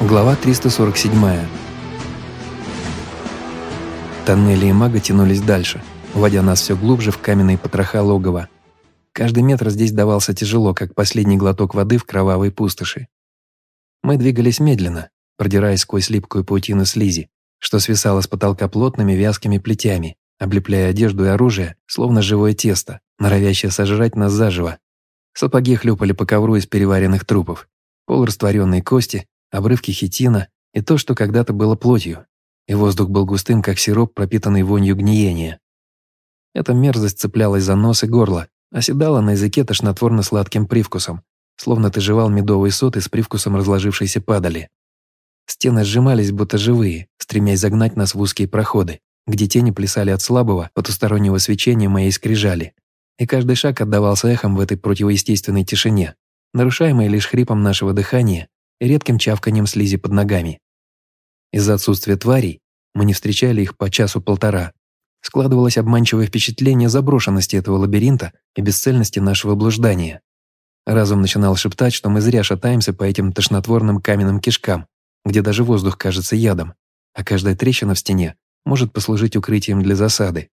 Глава 347. Тоннели и мага тянулись дальше, вводя нас все глубже в каменные потроха логова. Каждый метр здесь давался тяжело, как последний глоток воды в кровавой пустоши. Мы двигались медленно, продираясь сквозь липкую паутину слизи, что свисало с потолка плотными вязкими плетями, облепляя одежду и оружие, словно живое тесто, норовящее сожрать нас заживо. Сапоги хлюпали по ковру из переваренных трупов. Полурастворенные кости обрывки хитина и то, что когда-то было плотью, и воздух был густым, как сироп, пропитанный вонью гниения. Эта мерзость цеплялась за нос и горло, оседала на языке тошнотворно-сладким привкусом, словно ты жевал медовый сот с привкусом разложившейся падали. Стены сжимались, будто живые, стремясь загнать нас в узкие проходы, где тени плясали от слабого, потустороннего свечения моей скрижали. И каждый шаг отдавался эхом в этой противоестественной тишине, нарушаемой лишь хрипом нашего дыхания и редким чавканием слизи под ногами. Из-за отсутствия тварей мы не встречали их по часу-полтора. Складывалось обманчивое впечатление заброшенности этого лабиринта и бесцельности нашего блуждания. Разум начинал шептать, что мы зря шатаемся по этим тошнотворным каменным кишкам, где даже воздух кажется ядом, а каждая трещина в стене может послужить укрытием для засады.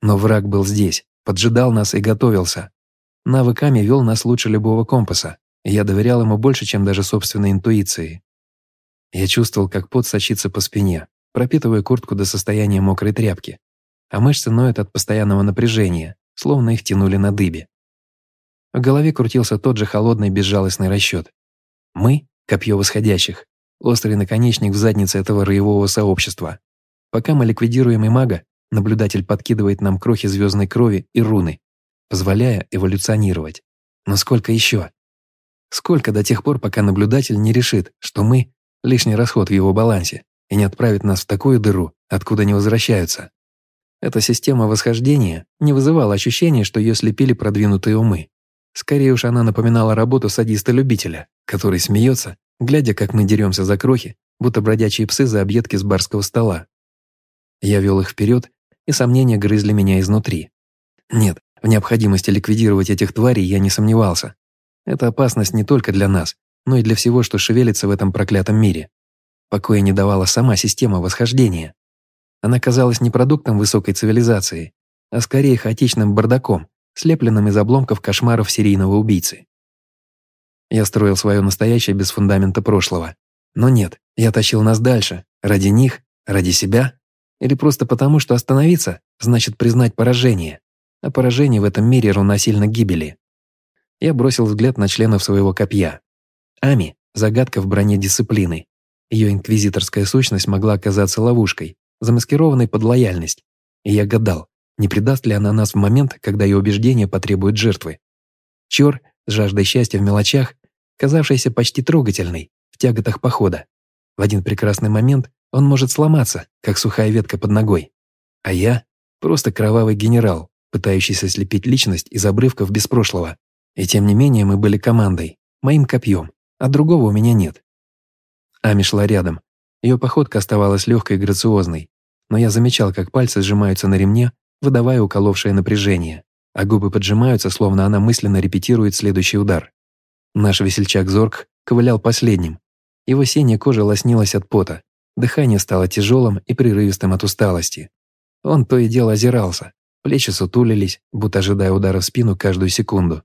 Но враг был здесь, поджидал нас и готовился. Навыками вел нас лучше любого компаса, я доверял ему больше, чем даже собственной интуиции. Я чувствовал, как пот сочится по спине, пропитывая куртку до состояния мокрой тряпки, а мышцы ноют от постоянного напряжения, словно их тянули на дыбе. В голове крутился тот же холодный безжалостный расчет. Мы — копье восходящих, острый наконечник в заднице этого роевого сообщества. Пока мы ликвидируем и мага, наблюдатель подкидывает нам крохи звездной крови и руны, позволяя эволюционировать. Но сколько еще? Сколько до тех пор, пока наблюдатель не решит, что мы – лишний расход в его балансе и не отправит нас в такую дыру, откуда не возвращаются. Эта система восхождения не вызывала ощущения, что ее слепили продвинутые умы. Скорее уж она напоминала работу садиста-любителя, который смеется, глядя, как мы деремся за крохи, будто бродячие псы за объедки с барского стола. Я вел их вперед, и сомнения грызли меня изнутри. Нет, в необходимости ликвидировать этих тварей я не сомневался. Это опасность не только для нас, но и для всего, что шевелится в этом проклятом мире. Покоя не давала сама система восхождения. Она казалась не продуктом высокой цивилизации, а скорее хаотичным бардаком, слепленным из обломков кошмаров серийного убийцы. Я строил свое настоящее без фундамента прошлого. Но нет, я тащил нас дальше, ради них, ради себя, или просто потому, что остановиться значит признать поражение, а поражение в этом мире равносильно гибели. Я бросил взгляд на членов своего копья. Ами – загадка в броне дисциплины. Ее инквизиторская сущность могла оказаться ловушкой, замаскированной под лояльность. И я гадал, не предаст ли она нас в момент, когда ее убеждения потребуют жертвы. Чор, с жаждой счастья в мелочах, казавшийся почти трогательной, в тяготах похода. В один прекрасный момент он может сломаться, как сухая ветка под ногой. А я – просто кровавый генерал, пытающийся слепить личность из обрывков без прошлого. И тем не менее мы были командой, моим копьем, а другого у меня нет. Ами шла рядом. Ее походка оставалась легкой и грациозной, но я замечал, как пальцы сжимаются на ремне, выдавая уколовшее напряжение, а губы поджимаются, словно она мысленно репетирует следующий удар. Наш весельчак Зорг ковылял последним. Его синяя кожа лоснилась от пота, дыхание стало тяжелым и прерывистым от усталости. Он то и дело озирался, плечи сутулились, будто ожидая удара в спину каждую секунду.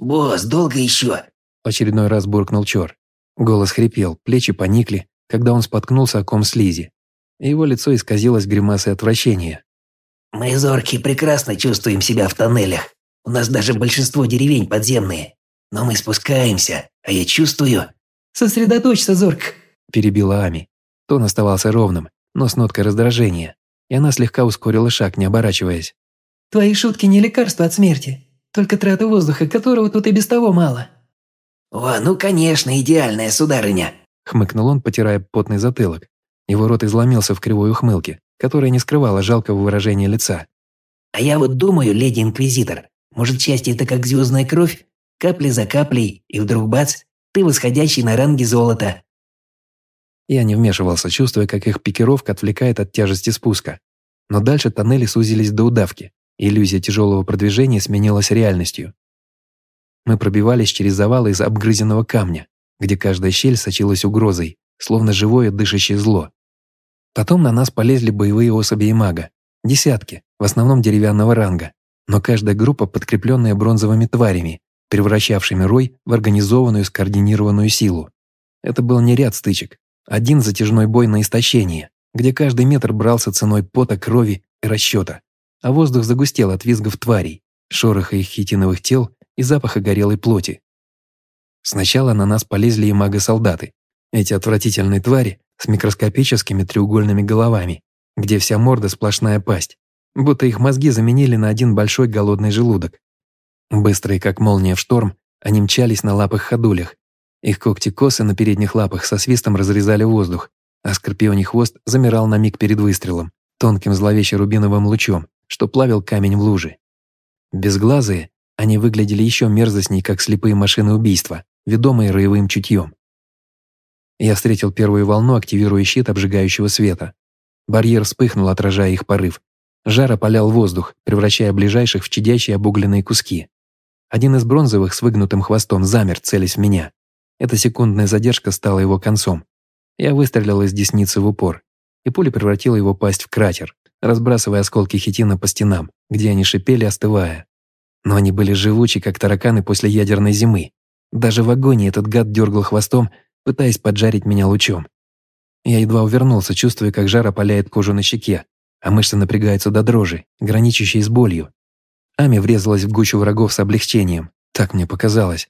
«Босс, долго еще?» Очередной раз буркнул Чор. Голос хрипел, плечи поникли, когда он споткнулся о ком слизи. Его лицо исказилось гримасой отвращения. «Мы, зорки, прекрасно чувствуем себя в тоннелях. У нас даже большинство деревень подземные. Но мы спускаемся, а я чувствую...» «Сосредоточься, Зорк!» – перебила Ами. Тон оставался ровным, но с ноткой раздражения, и она слегка ускорила шаг, не оборачиваясь. «Твои шутки не лекарство от смерти. Только трата воздуха, которого тут и без того мало». «О, ну конечно, идеальная сударыня!» Хмыкнул он, потирая потный затылок. Его рот изломился в кривой ухмылке, которая не скрывала жалкого выражения лица. «А я вот думаю, леди Инквизитор, может, счастье это как звездная кровь? Капли за каплей, и вдруг бац, ты восходящий на ранге золота». Я не вмешивался, чувствуя, как их пикировка отвлекает от тяжести спуска. Но дальше тоннели сузились до удавки, Иллюзия тяжелого продвижения сменилась реальностью. Мы пробивались через завалы из обгрызенного камня, где каждая щель сочилась угрозой, словно живое дышащее зло. Потом на нас полезли боевые особи и мага. Десятки, в основном деревянного ранга, но каждая группа подкрепленная бронзовыми тварями, превращавшими рой в организованную скоординированную силу. Это был не ряд стычек, один затяжной бой на истощение, где каждый метр брался ценой пота, крови и расчета, а воздух загустел от визгов тварей, шороха их хитиновых тел и запаха горелой плоти. Сначала на нас полезли и мага-солдаты. Эти отвратительные твари с микроскопическими треугольными головами, где вся морда сплошная пасть, будто их мозги заменили на один большой голодный желудок. Быстрые, как молния в шторм, они мчались на лапах-ходулях. Их когти-косы на передних лапах со свистом разрезали воздух, а скорпионий хвост замирал на миг перед выстрелом, тонким зловеще-рубиновым лучом, что плавил камень в луже. Безглазые, они выглядели еще мерзостней, как слепые машины убийства, ведомые роевым чутьем. Я встретил первую волну, активируя щит обжигающего света. Барьер вспыхнул, отражая их порыв. Жар опалял воздух, превращая ближайших в чадящие обугленные куски. Один из бронзовых с выгнутым хвостом замер, целясь в меня. Эта секундная задержка стала его концом. Я выстрелил из десницы в упор, и пуля превратила его пасть в кратер, разбрасывая осколки хитина по стенам, где они шипели, остывая. Но они были живучи, как тараканы после ядерной зимы. Даже в агонии этот гад дергал хвостом, пытаясь поджарить меня лучом. Я едва увернулся, чувствуя, как жар опаляет кожу на щеке, а мышцы напрягаются до дрожи, граничащей с болью. Ами врезалась в гущу врагов с облегчением. Так мне показалось.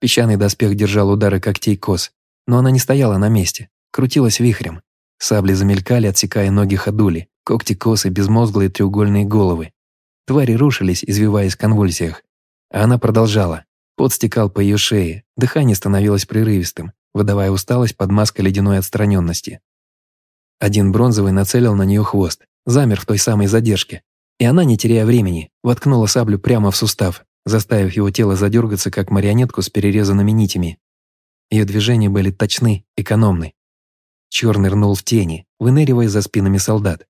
Песчаный доспех держал удары когтей кос, но она не стояла на месте крутилась вихрем. Сабли замелькали, отсекая ноги ходули, когти косы, безмозглые треугольные головы. Твари рушились, извиваясь в конвульсиях. А она продолжала. Пот стекал по ее шее, дыхание становилось прерывистым, выдавая усталость под маской ледяной отстраненности. Один бронзовый нацелил на нее хвост, замер в той самой задержке. И она, не теряя времени, воткнула саблю прямо в сустав, заставив его тело задергаться, как марионетку с перерезанными нитями. Ее движения были точны, экономны, Черный нырнул в тени, выныривая за спинами солдат.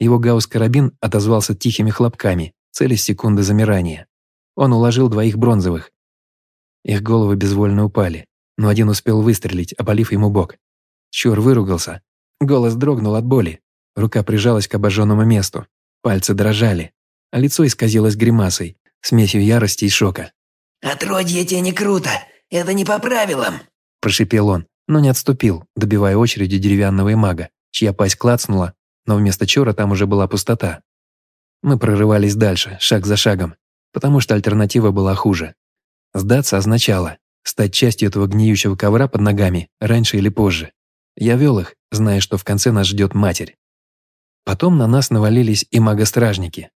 Его гаусс-карабин отозвался тихими хлопками, цели секунды замирания. Он уложил двоих бронзовых. Их головы безвольно упали, но один успел выстрелить, опалив ему бок. Чур выругался. Голос дрогнул от боли. Рука прижалась к обожженному месту. Пальцы дрожали, а лицо исказилось гримасой, смесью ярости и шока. «Отродье тебе не круто! Это не по правилам!» – прошипел он но не отступил, добивая очереди деревянного мага, чья пасть клацнула, но вместо чора там уже была пустота. Мы прорывались дальше, шаг за шагом, потому что альтернатива была хуже. Сдаться означало стать частью этого гниющего ковра под ногами раньше или позже. Я вел их, зная, что в конце нас ждет матерь. Потом на нас навалились и магостражники.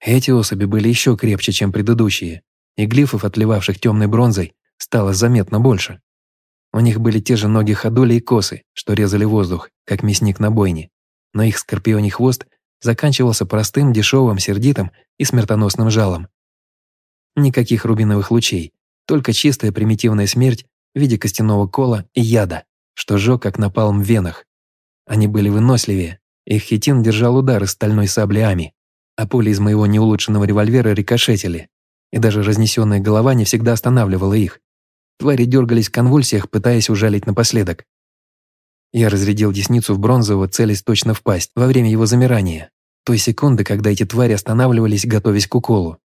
Эти особи были еще крепче, чем предыдущие, и глифов, отливавших темной бронзой, стало заметно больше. У них были те же ноги ходули и косы, что резали воздух, как мясник на бойне. Но их скорпионий хвост заканчивался простым, дешевым, сердитым и смертоносным жалом. Никаких рубиновых лучей, только чистая примитивная смерть в виде костяного кола и яда, что жёг, как напалм в венах. Они были выносливее, их хитин держал удар из стальной сабли Ами, а пули из моего неулучшенного револьвера рикошетили, и даже разнесенная голова не всегда останавливала их, Твари дергались в конвульсиях, пытаясь ужалить напоследок. Я разрядил десницу в бронзового, целясь точно в пасть, во время его замирания, той секунды, когда эти твари останавливались, готовясь к уколу.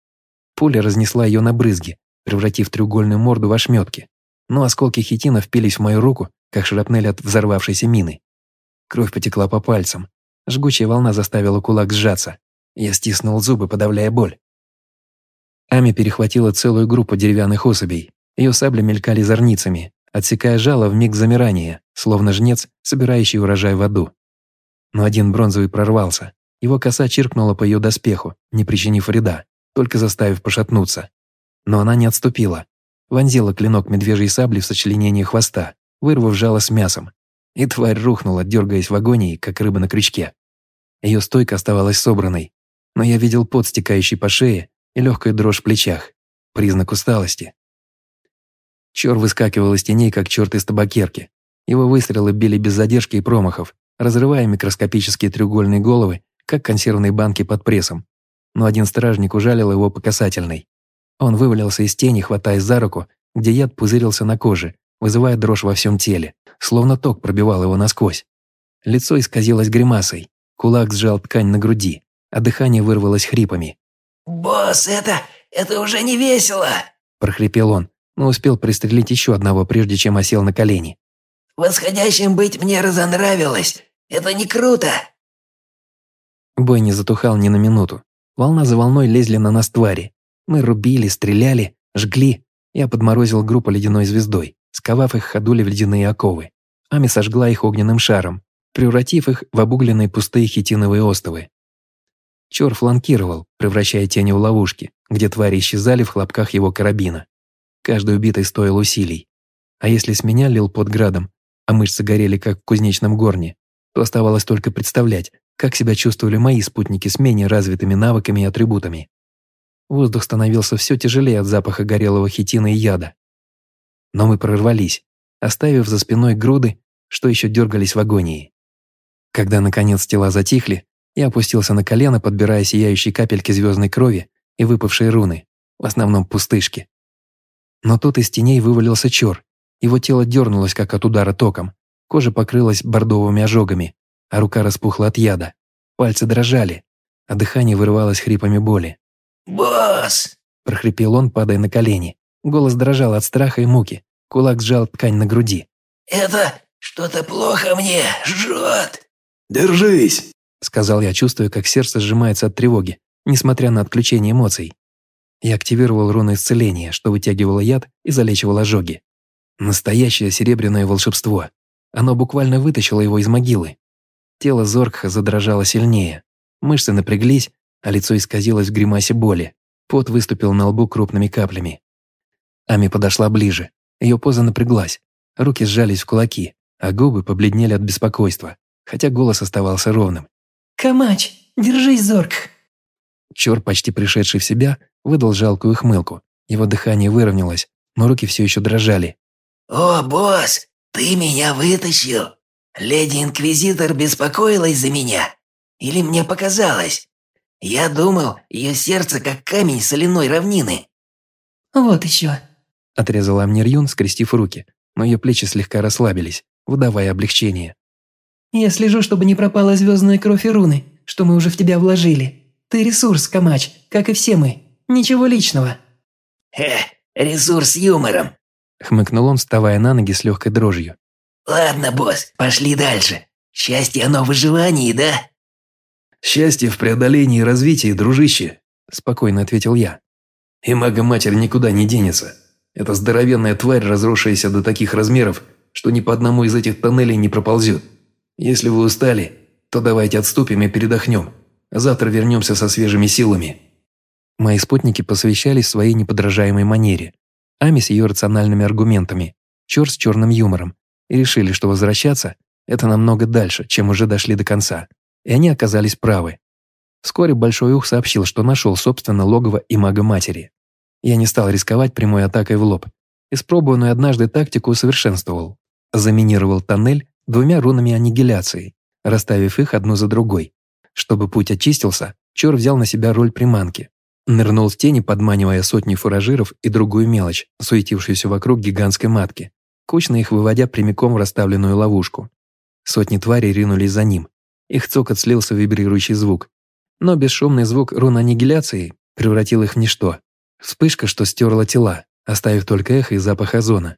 Пуля разнесла ее на брызги, превратив треугольную морду в ошметки, но осколки хитина впились в мою руку, как шрапнель от взорвавшейся мины. Кровь потекла по пальцам. Жгучая волна заставила кулак сжаться. Я стиснул зубы, подавляя боль. Ами перехватила целую группу деревянных особей, ее сабли мелькали зорницами, отсекая жало в миг замирания, словно жнец, собирающий урожай в аду. Но один бронзовый прорвался. Его коса чиркнула по ее доспеху, не причинив вреда, только заставив пошатнуться. Но она не отступила. Вонзила клинок медвежьей сабли в сочленение хвоста, вырвав жало с мясом. И тварь рухнула, дергаясь в агонии, как рыба на крючке. Ее стойка оставалась собранной, но я видел пот, стекающий по шее, и легкую дрожь в плечах. Признак усталости. Чор выскакивал из теней, как черт из табакерки. Его выстрелы били без задержки и промахов, разрывая микроскопические треугольные головы, как консервные банки под прессом. Но один стражник ужалил его по касательной. Он вывалился из тени, хватаясь за руку, где яд пузырился на коже, вызывая дрожь во всем теле, словно ток пробивал его насквозь. Лицо исказилось гримасой, кулак сжал ткань на груди, а дыхание вырвалось хрипами. «Босс, это... это уже не весело!» – прохрипел он, но успел пристрелить еще одного, прежде чем осел на колени. «Восходящим быть мне разонравилось. Это не круто!» Бой не затухал ни на минуту. Волна за волной лезли на нас твари. Мы рубили, стреляли, жгли. Я подморозил группу ледяной звездой, сковав их ходули в ледяные оковы. Ами сожгла их огненным шаром, превратив их в обугленные пустые хитиновые остовы. Чор фланкировал, превращая тени в ловушки, где твари исчезали в хлопках его карабина. Каждый убитый стоил усилий. А если с меня лил под градом, а мышцы горели, как в кузнечном горне, то оставалось только представлять, как себя чувствовали мои спутники с менее развитыми навыками и атрибутами. Воздух становился все тяжелее от запаха горелого хитина и яда. Но мы прорвались, оставив за спиной груды, что еще дергались в агонии. Когда, наконец, тела затихли, я опустился на колено, подбирая сияющие капельки звездной крови и выпавшие руны, в основном пустышки. Но тут из теней вывалился чор. Его тело дернулось, как от удара током. Кожа покрылась бордовыми ожогами, а рука распухла от яда. Пальцы дрожали, а дыхание вырывалось хрипами боли. «Босс!» – прохрипел он, падая на колени. Голос дрожал от страха и муки. Кулак сжал ткань на груди. «Это что-то плохо мне жжет!» «Держись!» – сказал я, чувствуя, как сердце сжимается от тревоги, несмотря на отключение эмоций. Я активировал руны исцеления, что вытягивало яд и залечивало ожоги. Настоящее серебряное волшебство. Оно буквально вытащило его из могилы. Тело Зоркха задрожало сильнее. Мышцы напряглись, а лицо исказилось в гримасе боли. Пот выступил на лбу крупными каплями. Ами подошла ближе. Ее поза напряглась. Руки сжались в кулаки, а губы побледнели от беспокойства, хотя голос оставался ровным. «Камач, держись, Зорк!» Чор, почти пришедший в себя, выдал жалкую хмылку. Его дыхание выровнялось, но руки все еще дрожали. «О, босс, ты меня вытащил! Леди-инквизитор беспокоилась за меня? Или мне показалось? Я думал, ее сердце как камень соляной равнины». «Вот еще», — отрезала Амнирюн, скрестив руки, но ее плечи слегка расслабились, выдавая облегчение. «Я слежу, чтобы не пропала звездная кровь и руны, что мы уже в тебя вложили. Ты ресурс, Камач, как и все мы. Ничего личного». «Хе, ресурс с юмором», — хмыкнул он, вставая на ноги с легкой дрожью. «Ладно, босс, пошли дальше. Счастье оно в выживании, да?» «Счастье в преодолении и развитии, дружище», – спокойно ответил я. «И мага-матерь никуда не денется. Это здоровенная тварь, разросшаяся до таких размеров, что ни по одному из этих тоннелей не проползет. Если вы устали, то давайте отступим и передохнем. Завтра вернемся со свежими силами». Мои спутники посвящались своей неподражаемой манере. Ами с ее рациональными аргументами, Чор с черным юмором, и решили, что возвращаться – это намного дальше, чем уже дошли до конца и они оказались правы. Вскоре Большой Ух сообщил, что нашел, собственно, логово и мага-матери. Я не стал рисковать прямой атакой в лоб. Испробованную однажды тактику усовершенствовал. Заминировал тоннель двумя рунами аннигиляции, расставив их одну за другой. Чтобы путь очистился, Чор взял на себя роль приманки. Нырнул в тени, подманивая сотни фуражиров и другую мелочь, суетившуюся вокруг гигантской матки, кучно их выводя прямиком в расставленную ловушку. Сотни тварей ринулись за ним, их цокот слился в вибрирующий звук. Но бесшумный звук рун аннигиляции превратил их в ничто. Вспышка, что стерла тела, оставив только эхо и запах озона.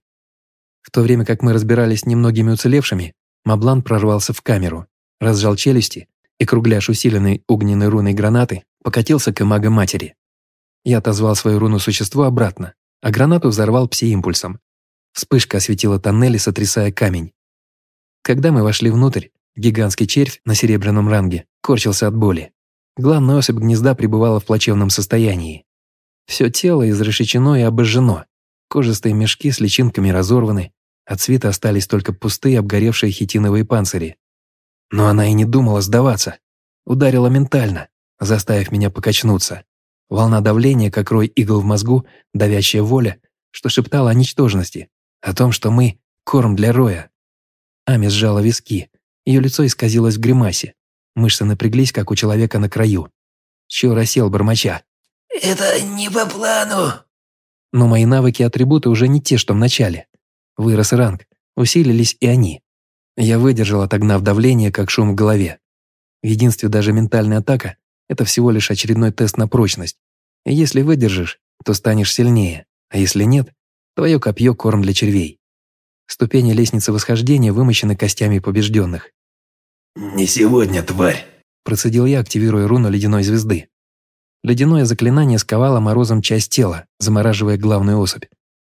В то время как мы разбирались с немногими уцелевшими, Маблан прорвался в камеру, разжал челюсти, и кругляш усиленной огненной руной гранаты покатился к мага-матери. Я отозвал свою руну существу обратно, а гранату взорвал пси-импульсом. Вспышка осветила тоннели, сотрясая камень. Когда мы вошли внутрь, Гигантский червь на серебряном ранге корчился от боли. Главная особь гнезда пребывала в плачевном состоянии. Все тело изрешечено и обожжено. Кожистые мешки с личинками разорваны, от цвета остались только пустые обгоревшие хитиновые панцири. Но она и не думала сдаваться. Ударила ментально, заставив меня покачнуться. Волна давления, как рой игл в мозгу, давящая воля, что шептала о ничтожности, о том, что мы — корм для роя. Ами сжала виски, ее лицо исказилось в гримасе. Мышцы напряглись, как у человека на краю. Чё рассел бормоча. «Это не по плану». Но мои навыки и атрибуты уже не те, что в начале. Вырос ранг, усилились и они. Я выдержал, отогнав давление, как шум в голове. В единстве даже ментальная атака – это всего лишь очередной тест на прочность. И если выдержишь, то станешь сильнее, а если нет, твое копье – корм для червей. Ступени лестницы восхождения вымощены костями побежденных. «Не сегодня, тварь!» – процедил я, активируя руну ледяной звезды. Ледяное заклинание сковало морозом часть тела, замораживая главную особь.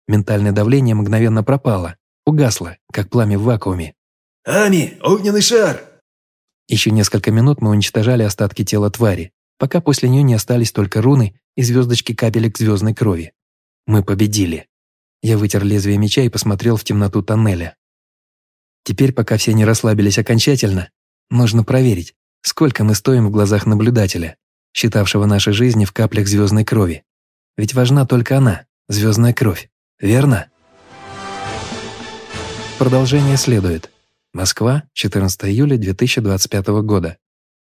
Ментальное давление мгновенно пропало, угасло, как пламя в вакууме. «Ами, огненный шар!» Еще несколько минут мы уничтожали остатки тела твари, пока после нее не остались только руны и звездочки капелек звездной крови. Мы победили. Я вытер лезвие меча и посмотрел в темноту тоннеля. Теперь, пока все не расслабились окончательно, нужно проверить, сколько мы стоим в глазах наблюдателя, считавшего наши жизни в каплях звездной крови. Ведь важна только она, звездная кровь, верно? Продолжение следует. Москва, 14 июля 2025 года.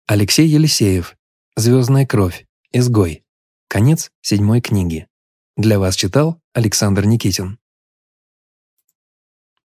Алексей Елисеев. Звездная кровь. Изгой. Конец седьмой книги. Для вас читал Александр Никитин.